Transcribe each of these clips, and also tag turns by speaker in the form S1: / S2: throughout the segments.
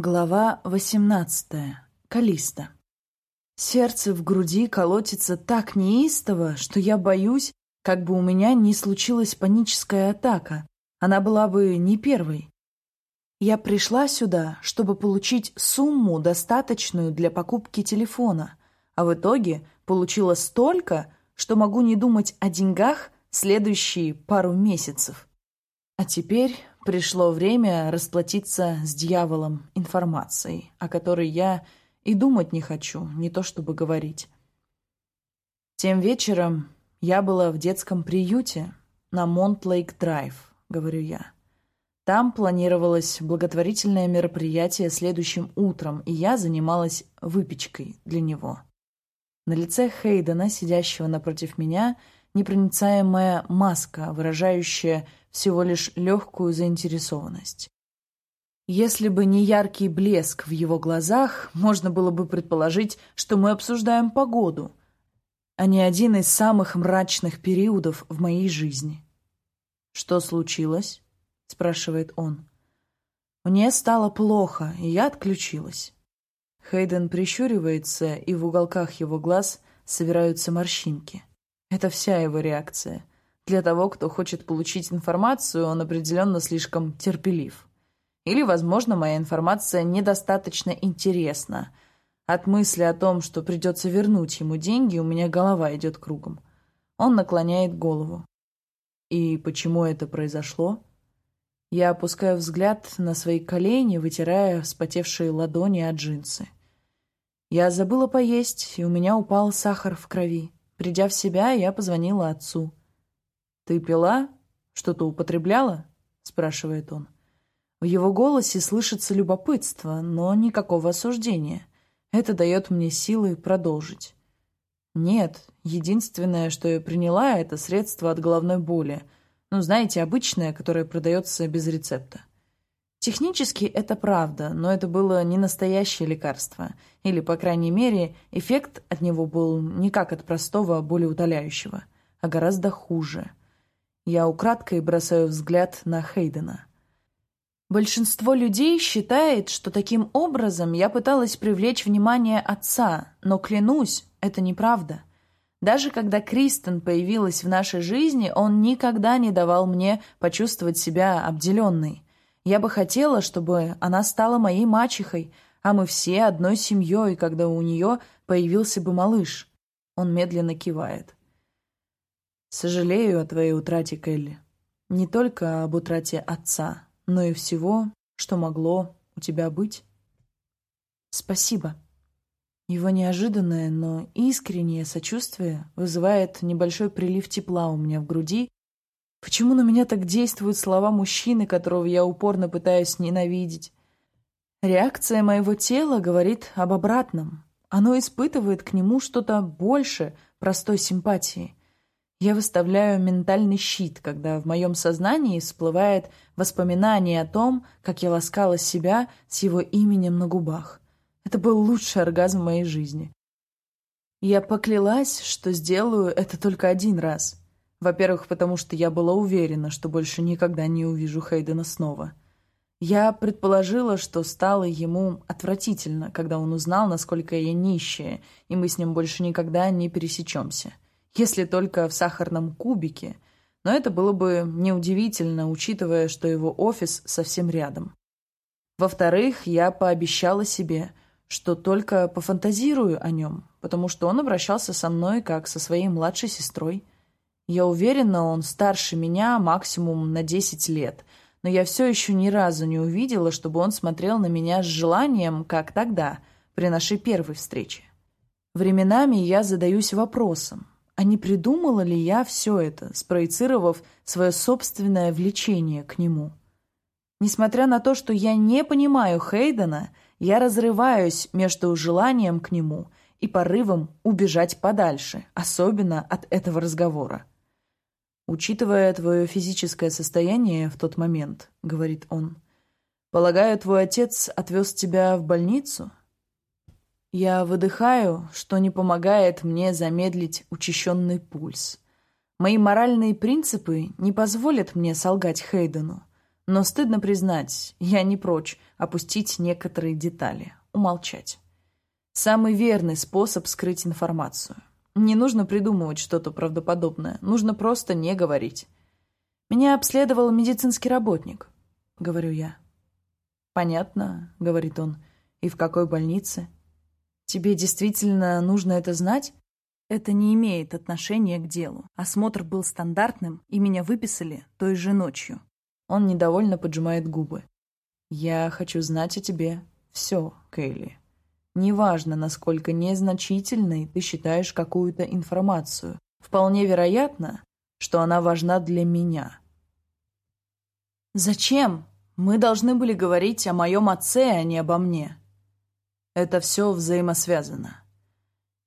S1: Глава 18. Калиста. Сердце в груди колотится так неистово, что я боюсь, как бы у меня не случилась паническая атака. Она была бы не первой. Я пришла сюда, чтобы получить сумму, достаточную для покупки телефона, а в итоге получила столько, что могу не думать о деньгах следующие пару месяцев. А теперь пришло время расплатиться с дьяволом информацией, о которой я и думать не хочу, не то чтобы говорить. Тем вечером я была в детском приюте на Монт-Лейк-Драйв, говорю я. Там планировалось благотворительное мероприятие следующим утром, и я занималась выпечкой для него. На лице Хейдена, сидящего напротив меня, непроницаемая маска, выражающая всего лишь легкую заинтересованность. Если бы не яркий блеск в его глазах, можно было бы предположить, что мы обсуждаем погоду, а не один из самых мрачных периодов в моей жизни. «Что случилось?» — спрашивает он. Мне стало плохо, и я отключилась. Хейден прищуривается, и в уголках его глаз собираются морщинки. Это вся его реакция. Для того, кто хочет получить информацию, он определенно слишком терпелив. Или, возможно, моя информация недостаточно интересна. От мысли о том, что придется вернуть ему деньги, у меня голова идет кругом. Он наклоняет голову. И почему это произошло? Я опускаю взгляд на свои колени, вытирая вспотевшие ладони от джинсы. Я забыла поесть, и у меня упал сахар в крови. Придя в себя, я позвонила отцу. «Ты пила? Что-то употребляла?» — спрашивает он. В его голосе слышится любопытство, но никакого осуждения. Это дает мне силы продолжить. Нет, единственное, что я приняла, это средство от головной боли. Ну, знаете, обычное, которое продается без рецепта. Технически это правда, но это было не настоящее лекарство. Или, по крайней мере, эффект от него был не как от простого болеутоляющего, а гораздо хуже. Я украдкой бросаю взгляд на Хейдена. Большинство людей считает, что таким образом я пыталась привлечь внимание отца, но клянусь, это неправда. Даже когда Кристен появилась в нашей жизни, он никогда не давал мне почувствовать себя обделенной. Я бы хотела, чтобы она стала моей мачехой, а мы все одной семьей, когда у нее появился бы малыш. Он медленно кивает. Сожалею о твоей утрате, Келли. Не только об утрате отца, но и всего, что могло у тебя быть. Спасибо. Его неожиданное, но искреннее сочувствие вызывает небольшой прилив тепла у меня в груди. Почему на меня так действуют слова мужчины, которого я упорно пытаюсь ненавидеть? Реакция моего тела говорит об обратном. Оно испытывает к нему что-то больше простой симпатии. Я выставляю ментальный щит, когда в моем сознании всплывает воспоминание о том, как я ласкала себя с его именем на губах. Это был лучший оргазм моей жизни. Я поклялась, что сделаю это только один раз. Во-первых, потому что я была уверена, что больше никогда не увижу Хейдена снова. Я предположила, что стало ему отвратительно, когда он узнал, насколько я нищая, и мы с ним больше никогда не пересечемся если только в сахарном кубике, но это было бы неудивительно, учитывая, что его офис совсем рядом. Во-вторых, я пообещала себе, что только пофантазирую о нем, потому что он обращался со мной как со своей младшей сестрой. Я уверена, он старше меня максимум на 10 лет, но я все еще ни разу не увидела, чтобы он смотрел на меня с желанием, как тогда, при нашей первой встрече. Временами я задаюсь вопросом, а не придумала ли я все это, спроецировав свое собственное влечение к нему? Несмотря на то, что я не понимаю Хейдена, я разрываюсь между желанием к нему и порывом убежать подальше, особенно от этого разговора. «Учитывая твое физическое состояние в тот момент», — говорит он, — «полагаю, твой отец отвез тебя в больницу?» Я выдыхаю, что не помогает мне замедлить учащенный пульс. Мои моральные принципы не позволят мне солгать Хейдену, Но стыдно признать, я не прочь опустить некоторые детали, умолчать. Самый верный способ скрыть информацию. Не нужно придумывать что-то правдоподобное, нужно просто не говорить. «Меня обследовал медицинский работник», — говорю я. «Понятно», — говорит он. «И в какой больнице?» «Тебе действительно нужно это знать?» Это не имеет отношения к делу. Осмотр был стандартным, и меня выписали той же ночью. Он недовольно поджимает губы. «Я хочу знать о тебе все, Кейли. Неважно, насколько незначительной ты считаешь какую-то информацию. Вполне вероятно, что она важна для меня». «Зачем? Мы должны были говорить о моем отце, а не обо мне». «Это все взаимосвязано».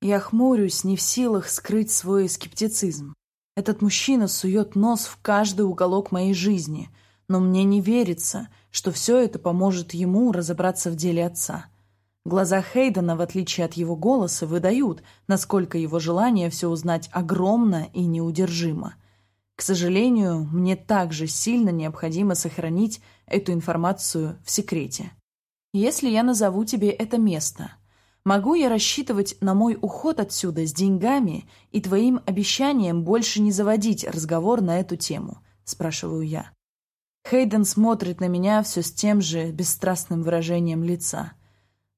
S1: Я хмурюсь, не в силах скрыть свой скептицизм. Этот мужчина сует нос в каждый уголок моей жизни, но мне не верится, что все это поможет ему разобраться в деле отца. Глаза Хейдена, в отличие от его голоса, выдают, насколько его желание все узнать огромно и неудержимо. К сожалению, мне также сильно необходимо сохранить эту информацию в секрете. Если я назову тебе это место – Могу я рассчитывать на мой уход отсюда с деньгами и твоим обещанием больше не заводить разговор на эту тему?» – спрашиваю я. Хейден смотрит на меня все с тем же бесстрастным выражением лица.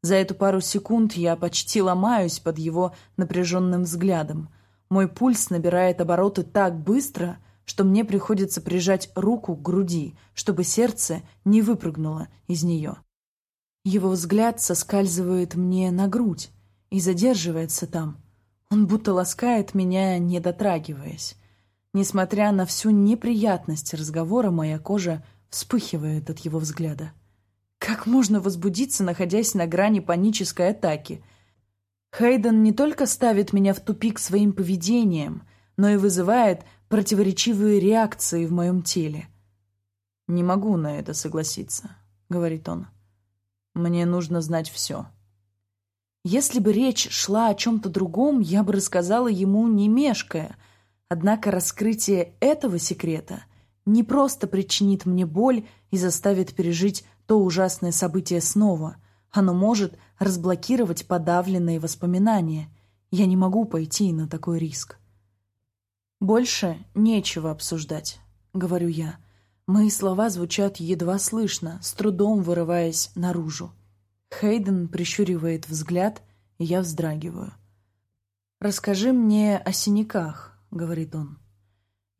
S1: За эту пару секунд я почти ломаюсь под его напряженным взглядом. Мой пульс набирает обороты так быстро, что мне приходится прижать руку к груди, чтобы сердце не выпрыгнуло из нее. Его взгляд соскальзывает мне на грудь и задерживается там. Он будто ласкает меня, не дотрагиваясь. Несмотря на всю неприятность разговора, моя кожа вспыхивает от его взгляда. Как можно возбудиться, находясь на грани панической атаки? Хейден не только ставит меня в тупик своим поведением, но и вызывает противоречивые реакции в моем теле. «Не могу на это согласиться», — говорит он. Мне нужно знать все. Если бы речь шла о чем-то другом, я бы рассказала ему, не мешкая. Однако раскрытие этого секрета не просто причинит мне боль и заставит пережить то ужасное событие снова. Оно может разблокировать подавленные воспоминания. Я не могу пойти на такой риск. «Больше нечего обсуждать», — говорю я. Мои слова звучат едва слышно, с трудом вырываясь наружу. Хейден прищуривает взгляд, и я вздрагиваю. «Расскажи мне о синяках», — говорит он.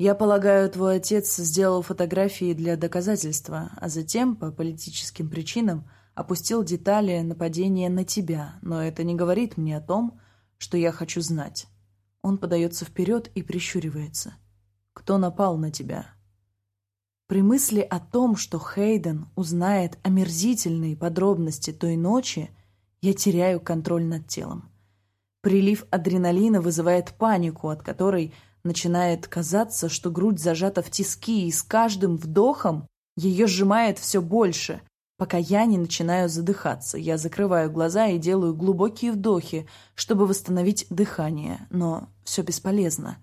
S1: «Я полагаю, твой отец сделал фотографии для доказательства, а затем, по политическим причинам, опустил детали нападения на тебя, но это не говорит мне о том, что я хочу знать». Он подается вперед и прищуривается. «Кто напал на тебя?» При мысли о том, что Хейден узнает омерзительные подробности той ночи, я теряю контроль над телом. Прилив адреналина вызывает панику, от которой начинает казаться, что грудь зажата в тиски, и с каждым вдохом ее сжимает все больше, пока я не начинаю задыхаться. Я закрываю глаза и делаю глубокие вдохи, чтобы восстановить дыхание, но все бесполезно.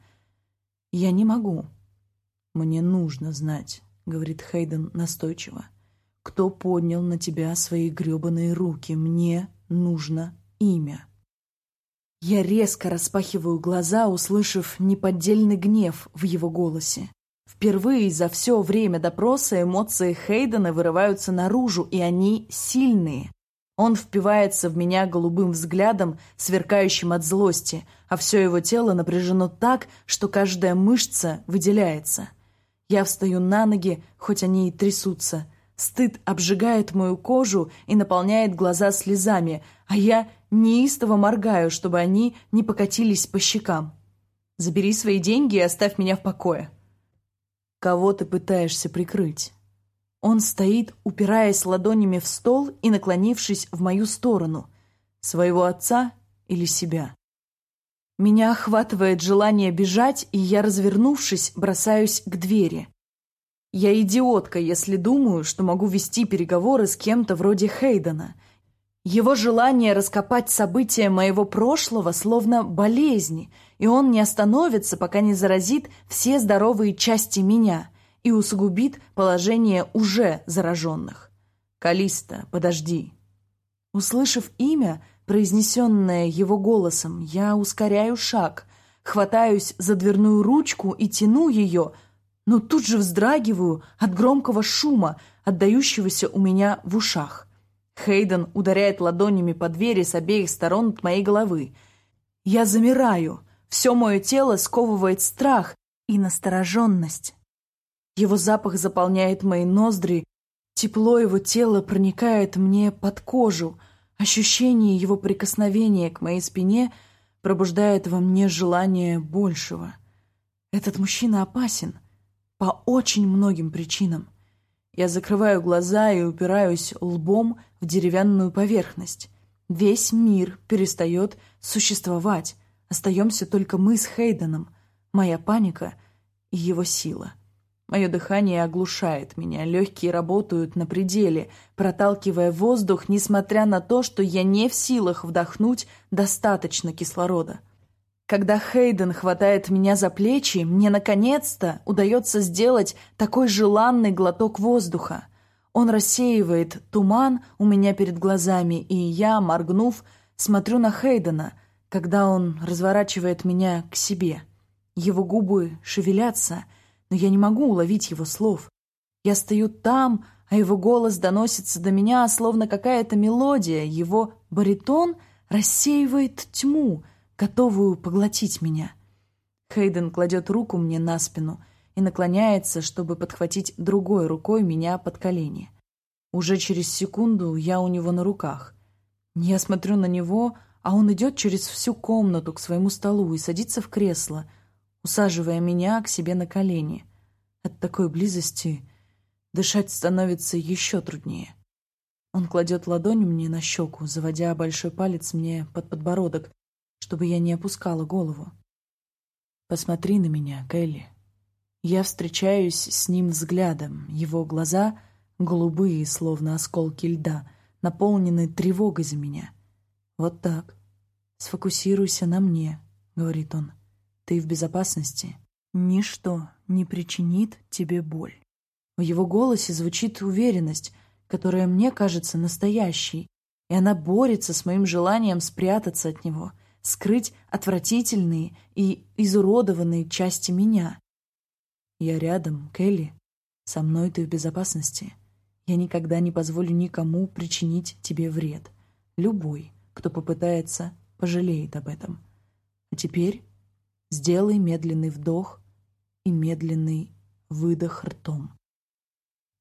S1: Я не могу. Мне нужно знать. — говорит Хейден настойчиво. «Кто поднял на тебя свои гребаные руки? Мне нужно имя». Я резко распахиваю глаза, услышав неподдельный гнев в его голосе. Впервые за все время допроса эмоции Хейдена вырываются наружу, и они сильные. Он впивается в меня голубым взглядом, сверкающим от злости, а все его тело напряжено так, что каждая мышца выделяется — я встаю на ноги, хоть они и трясутся. Стыд обжигает мою кожу и наполняет глаза слезами, а я неистово моргаю, чтобы они не покатились по щекам. Забери свои деньги и оставь меня в покое. Кого ты пытаешься прикрыть? Он стоит, упираясь ладонями в стол и наклонившись в мою сторону. Своего отца или себя? Меня охватывает желание бежать, и я, развернувшись, бросаюсь к двери. Я идиотка, если думаю, что могу вести переговоры с кем-то вроде Хейдена. Его желание раскопать события моего прошлого словно болезни, и он не остановится, пока не заразит все здоровые части меня. и усугубит положение уже зараженных. «Калиста, подожди!» Услышав имя, произнесенное его голосом, я ускоряю шаг, хватаюсь за дверную ручку и тяну ее, но тут же вздрагиваю от громкого шума, отдающегося у меня в ушах. Хейден ударяет ладонями по двери с обеих сторон от моей головы. Я замираю. Все мое тело сковывает страх и настороженность. Его запах заполняет мои ноздри, тепло его тела проникает мне под кожу, ощущение его прикосновения к моей спине пробуждает во мне желание большего. Этот мужчина опасен по очень многим причинам. Я закрываю глаза и упираюсь лбом в деревянную поверхность. Весь мир перестает существовать. Остаемся только мы с Хейденом, моя паника и его сила. Мое дыхание оглушает меня, легкие работают на пределе, проталкивая воздух, несмотря на то, что я не в силах вдохнуть достаточно кислорода. Когда Хейден хватает меня за плечи, мне наконец-то удается сделать такой желанный глоток воздуха. Он рассеивает туман у меня перед глазами, и я, моргнув, смотрю на Хейдена, когда он разворачивает меня к себе. Его губы шевелятся, но я не могу уловить его слов. Я стою там, а его голос доносится до меня, словно какая-то мелодия. Его баритон рассеивает тьму, готовую поглотить меня. Хейден кладет руку мне на спину и наклоняется, чтобы подхватить другой рукой меня под колени. Уже через секунду я у него на руках. Я смотрю на него, а он идет через всю комнату к своему столу и садится в кресло, усаживая меня к себе на колени. От такой близости дышать становится еще труднее. Он кладет ладонь мне на щеку, заводя большой палец мне под подбородок, чтобы я не опускала голову. «Посмотри на меня, Келли». Я встречаюсь с ним взглядом. Его глаза, голубые, словно осколки льда, наполнены тревогой за меня. «Вот так. Сфокусируйся на мне», — говорит он. «Ты в безопасности. Ничто не причинит тебе боль». В его голосе звучит уверенность, которая мне кажется настоящей, и она борется с моим желанием спрятаться от него, скрыть отвратительные и изуродованные части меня. Я рядом, Келли. Со мной ты в безопасности. Я никогда не позволю никому причинить тебе вред. Любой, кто попытается, пожалеет об этом. А теперь сделай медленный вдох и медленный выдох ртом.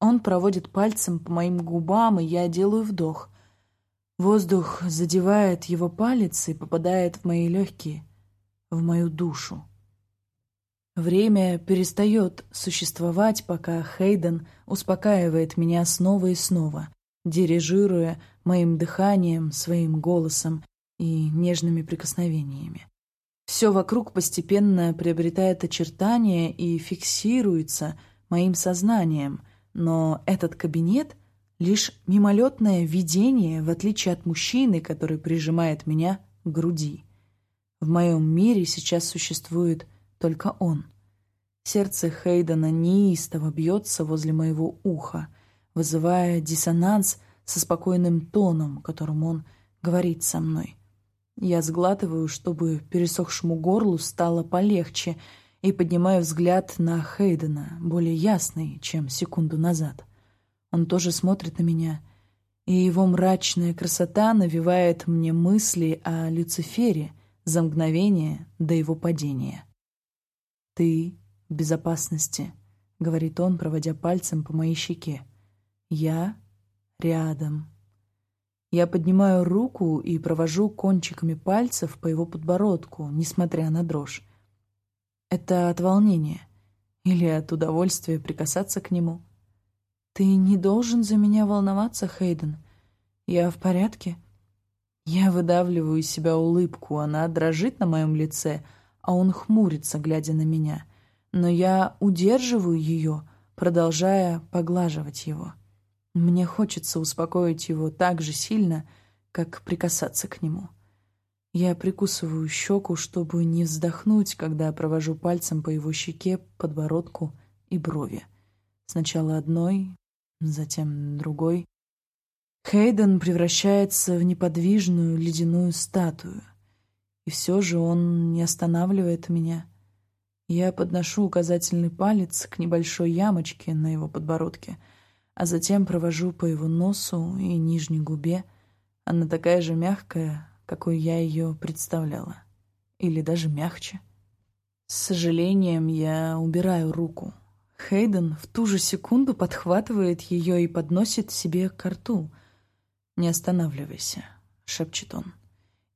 S1: Он проводит пальцем по моим губам, и я делаю вдох — Воздух задевает его палец и попадает в мои легкие, в мою душу. Время перестает существовать, пока Хейден успокаивает меня снова и снова, дирижируя моим дыханием, своим голосом и нежными прикосновениями. Все вокруг постепенно приобретает очертания и фиксируется моим сознанием, но этот кабинет лишь мимолетное видение, в отличие от мужчины, который прижимает меня к груди. В моем мире сейчас существует только он. Сердце Хейдена неистово бьется возле моего уха, вызывая диссонанс со спокойным тоном, которым он говорит со мной. Я сглатываю, чтобы пересохшему горлу стало полегче, и поднимаю взгляд на Хейдена, более ясный, чем секунду назад. Он тоже смотрит на меня, и его мрачная красота навевает мне мысли о Люцифере за мгновение до его падения. «Ты в безопасности», — говорит он, проводя пальцем по моей щеке. «Я рядом». Я поднимаю руку и провожу кончиками пальцев по его подбородку, несмотря на дрожь. Это от волнения или от удовольствия прикасаться к нему — «Ты не должен за меня волноваться, Хейден. Я в порядке?» Я выдавливаю из себя улыбку, она дрожит на моем лице, а он хмурится, глядя на меня. Но я удерживаю ее, продолжая поглаживать его. Мне хочется успокоить его так же сильно, как прикасаться к нему. Я прикусываю щеку, чтобы не вздохнуть, когда провожу пальцем по его щеке, подбородку и брови. Сначала одной, затем другой. Хейден превращается в неподвижную ледяную статую. И все же он не останавливает меня. Я подношу указательный палец к небольшой ямочке на его подбородке, а затем провожу по его носу и нижней губе. Она такая же мягкая, какой я ее представляла. Или даже мягче. С сожалением я убираю руку. Хейден в ту же секунду подхватывает ее и подносит себе к рту. «Не останавливайся», — шепчет он,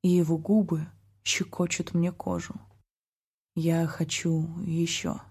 S1: и его губы щекочут мне кожу. «Я хочу еще».